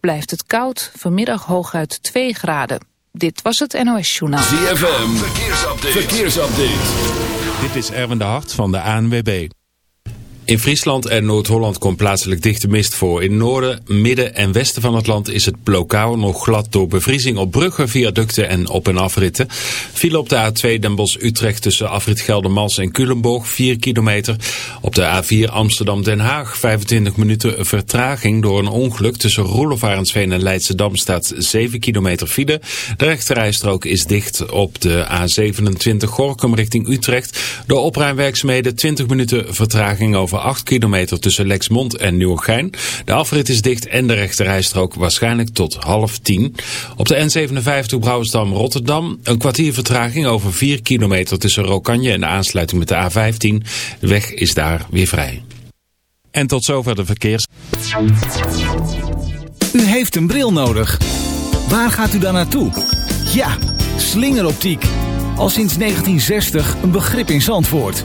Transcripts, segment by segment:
Blijft het koud, vanmiddag hooguit 2 graden. Dit was het NOS Journaal. ZFM, verkeersupdate. verkeersupdate. Dit is Erwin de Hart van de ANWB. In Friesland en Noord-Holland komt plaatselijk dichte mist voor. In noorden, midden en westen van het land is het lokaal nog glad door bevriezing op bruggen, viaducten en op- en afritten. Viel op de A2 Den Bosch-Utrecht tussen afrit Geldermals en Culemborg 4 kilometer. Op de A4 Amsterdam-Den Haag 25 minuten vertraging door een ongeluk. Tussen Roelofarensveen en Leidschendam staat 7 kilometer file. De rechterrijstrook is dicht op de A27 Gorkum richting Utrecht. Door opruimwerkzaamheden 20 minuten vertraging over 8 kilometer tussen Lexmond en Nieuwegein. De afrit is dicht en de rechterrijstrook waarschijnlijk tot half 10. Op de N57 Brouwersdam-Rotterdam een kwartier vertraging over 4 kilometer tussen Rokanje en de aansluiting met de A15. De weg is daar weer vrij. En tot zover de verkeers. U heeft een bril nodig. Waar gaat u dan naartoe? Ja, slingeroptiek. Al sinds 1960 een begrip in Zandvoort.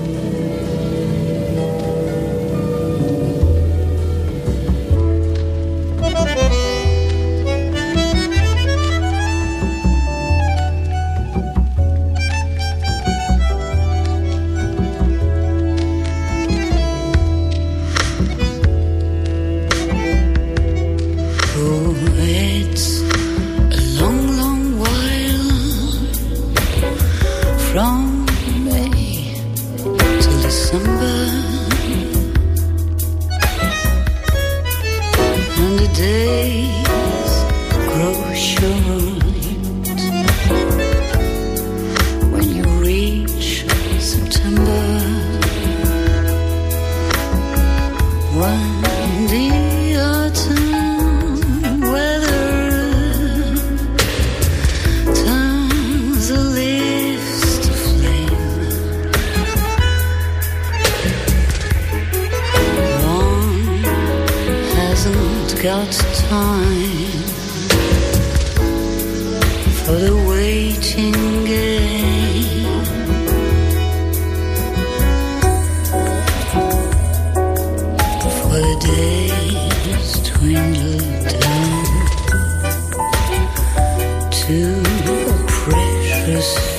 Hasn't got time for the waiting game. For the days dwindle down to a precious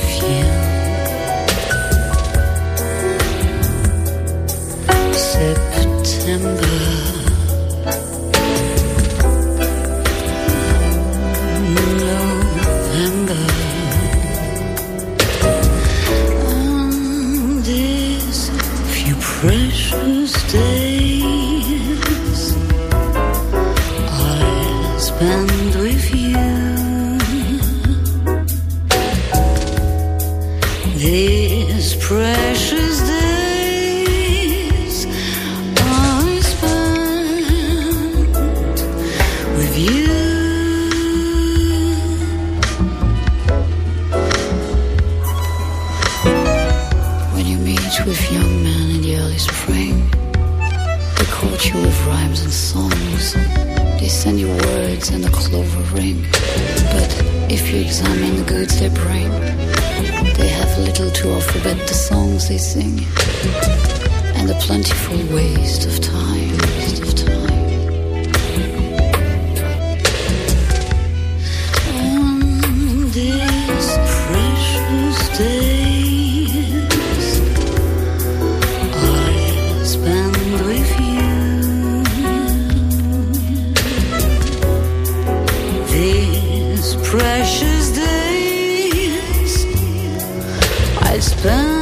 I spend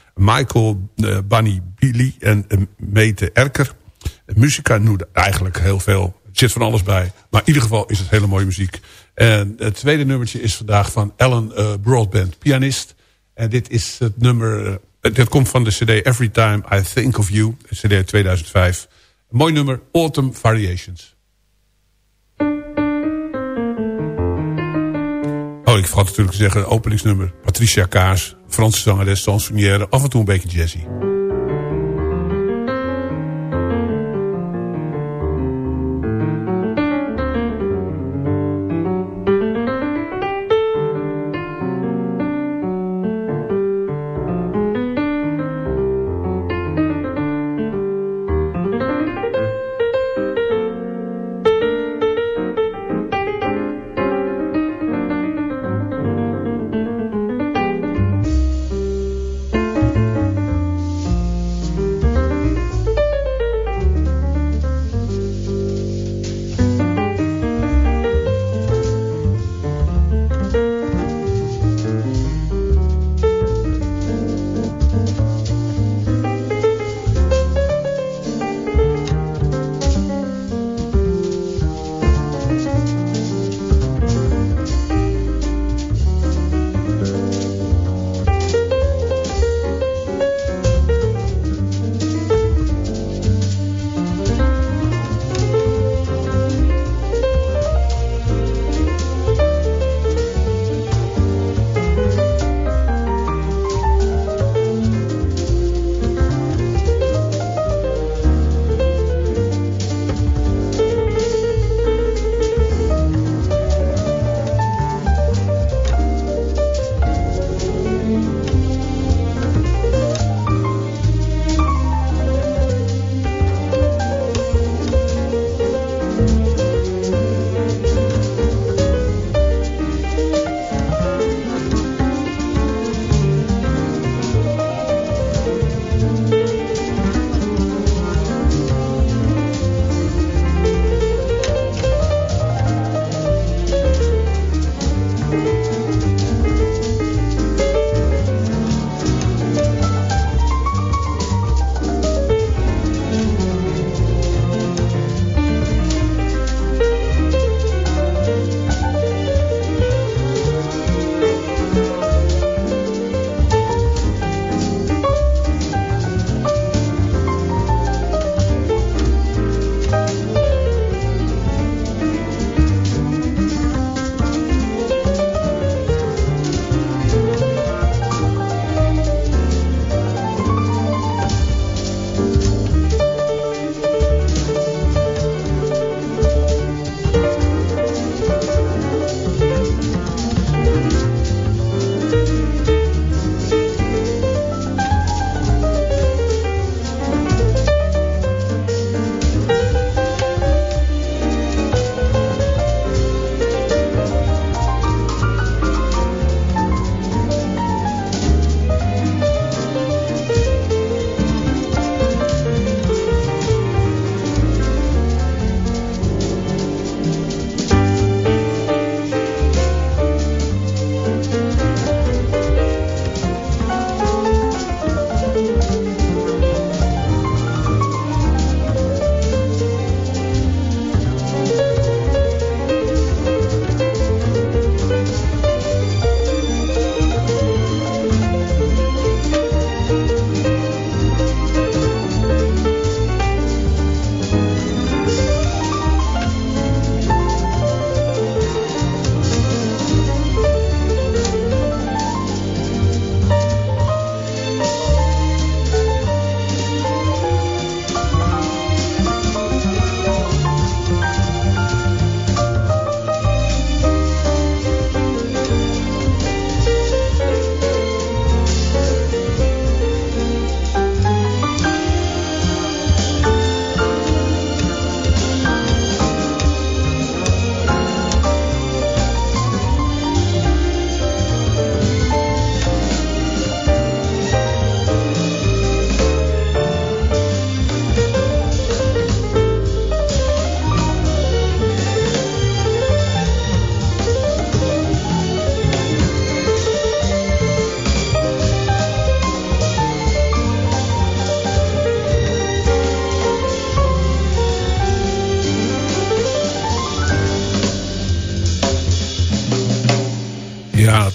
Michael uh, Bunny Billy en uh, Mete Erker. Muzika noemde eigenlijk heel veel. Er zit van alles bij. Maar in ieder geval is het hele mooie muziek. En het tweede nummertje is vandaag van Ellen uh, Broadband, pianist. En dit is het nummer... Dit komt van de cd Every Time I Think of You. cd 2005. Een mooi nummer, Autumn Variations. Oh, ik vergat natuurlijk te zeggen, openingsnummer. Patricia Kaas, Franse zangeres, chansonnière, af en toe een beetje jazzy.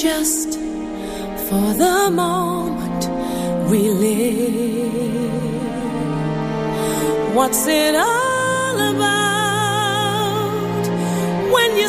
just for the moment we live. What's it all about when you're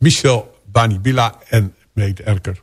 Michel Banibila en Meet Erker.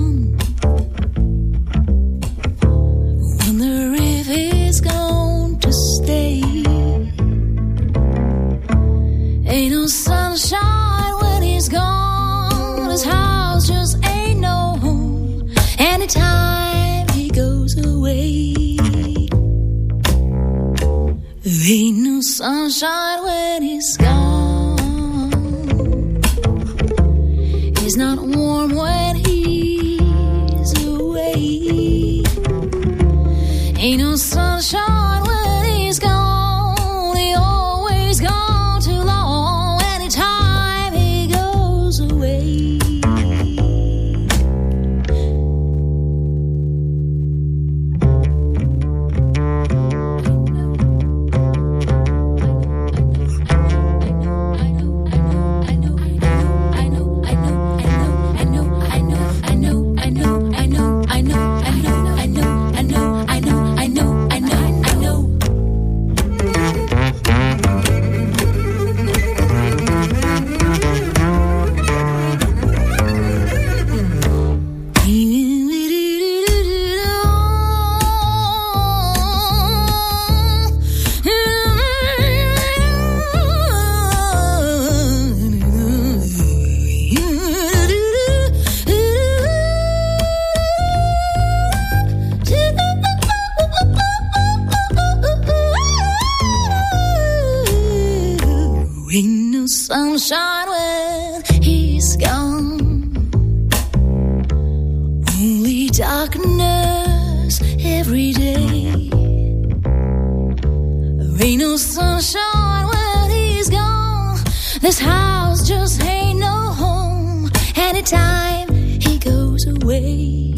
sunshine when he's gone. This house just ain't no home. Anytime he goes away.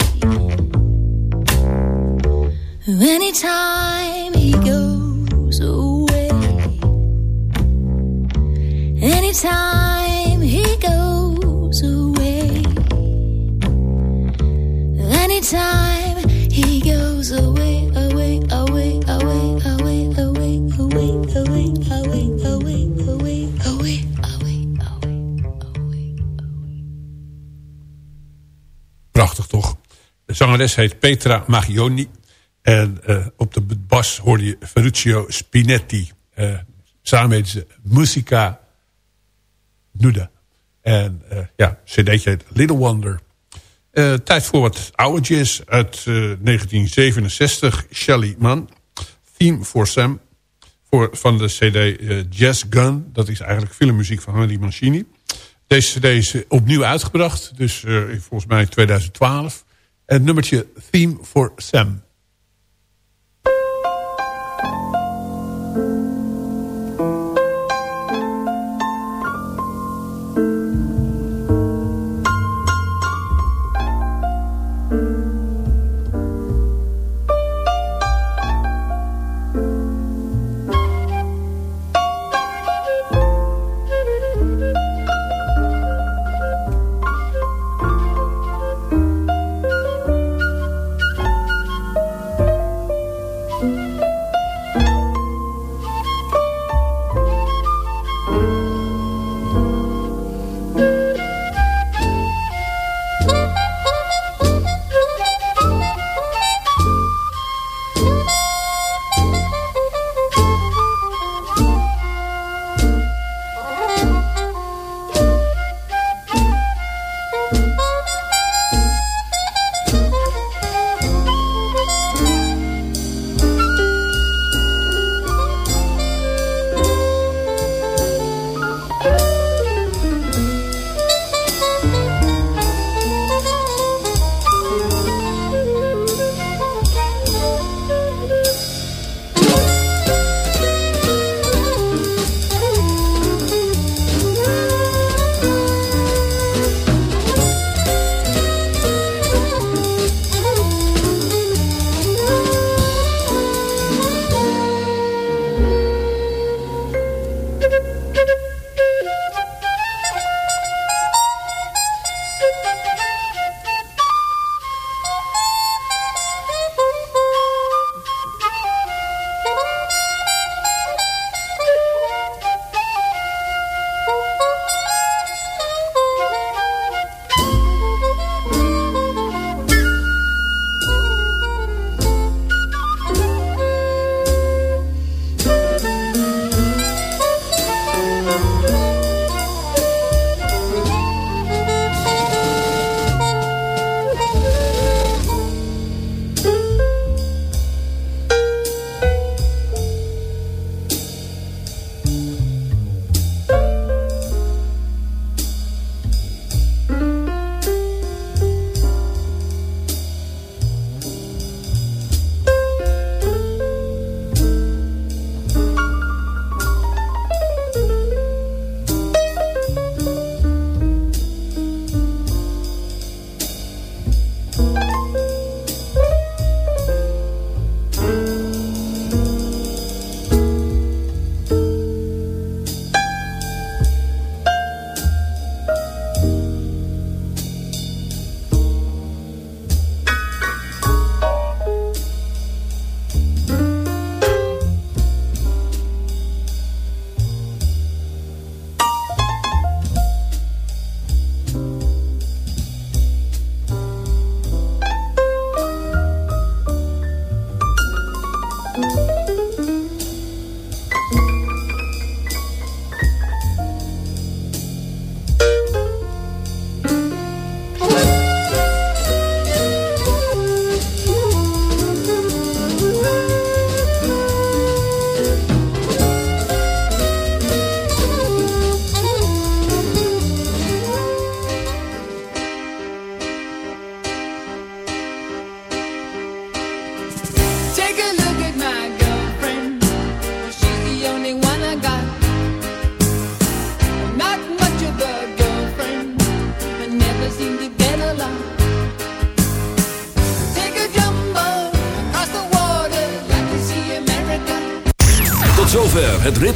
Anytime he goes away. Anytime he goes away. Anytime he goes away. Prachtig toch? De zangeres heet Petra Magioni. En uh, op de bas hoorde je Ferruccio Spinetti. Uh, samen heet ze Musica Nuda. En uh, ja, cd'tje heet Little Wonder. tijd voor wat oude uit 1967. Shelly Mann. Theme for Sam. Van de cd Jazz Gun. Dat is eigenlijk filmmuziek van Henry Mancini. Deze cd is opnieuw uitgebracht. Dus volgens mij 2012. En het nummertje Theme for Sam.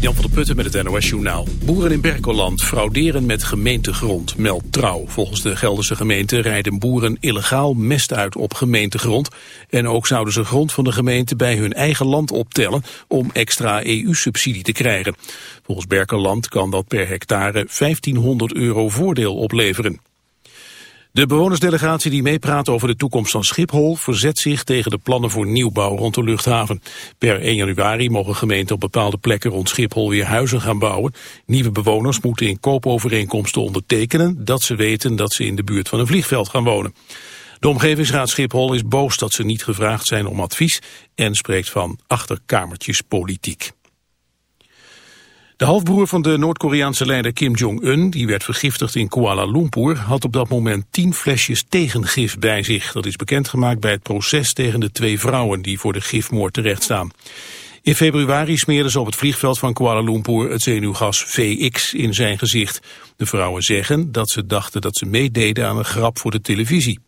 Jan van der Putten met het NOS-journaal. Boeren in Berkeland frauderen met gemeentegrond, meldt Trouw. Volgens de Gelderse gemeente rijden boeren illegaal mest uit op gemeentegrond. En ook zouden ze grond van de gemeente bij hun eigen land optellen... om extra EU-subsidie te krijgen. Volgens Berkeland kan dat per hectare 1500 euro voordeel opleveren. De bewonersdelegatie die meepraat over de toekomst van Schiphol verzet zich tegen de plannen voor nieuwbouw rond de luchthaven. Per 1 januari mogen gemeenten op bepaalde plekken rond Schiphol weer huizen gaan bouwen. Nieuwe bewoners moeten in koopovereenkomsten ondertekenen dat ze weten dat ze in de buurt van een vliegveld gaan wonen. De omgevingsraad Schiphol is boos dat ze niet gevraagd zijn om advies en spreekt van achterkamertjespolitiek. De halfbroer van de Noord-Koreaanse leider Kim Jong-un, die werd vergiftigd in Kuala Lumpur, had op dat moment tien flesjes tegengif bij zich. Dat is bekendgemaakt bij het proces tegen de twee vrouwen die voor de gifmoord terechtstaan. In februari smeerden ze op het vliegveld van Kuala Lumpur het zenuwgas VX in zijn gezicht. De vrouwen zeggen dat ze dachten dat ze meededen aan een grap voor de televisie.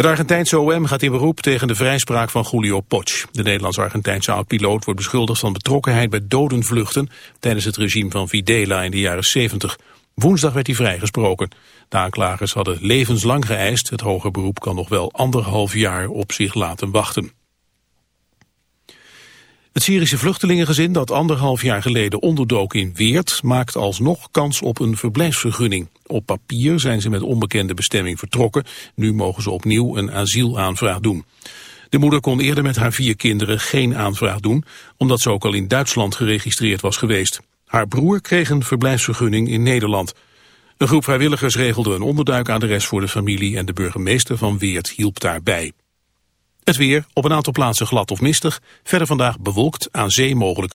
Het Argentijnse OM gaat in beroep tegen de vrijspraak van Julio Poch. De Nederlands-Argentijnse oud-piloot wordt beschuldigd van betrokkenheid bij dodenvluchten tijdens het regime van Videla in de jaren 70. Woensdag werd hij vrijgesproken. De aanklagers hadden levenslang geëist. Het hoger beroep kan nog wel anderhalf jaar op zich laten wachten. Het Syrische vluchtelingengezin dat anderhalf jaar geleden onderdook in Weert maakt alsnog kans op een verblijfsvergunning. Op papier zijn ze met onbekende bestemming vertrokken. Nu mogen ze opnieuw een asielaanvraag doen. De moeder kon eerder met haar vier kinderen geen aanvraag doen, omdat ze ook al in Duitsland geregistreerd was geweest. Haar broer kreeg een verblijfsvergunning in Nederland. Een groep vrijwilligers regelde een onderduikadres voor de familie en de burgemeester van Weert hielp daarbij. Het weer, op een aantal plaatsen glad of mistig. Verder vandaag bewolkt, aan zee mogelijk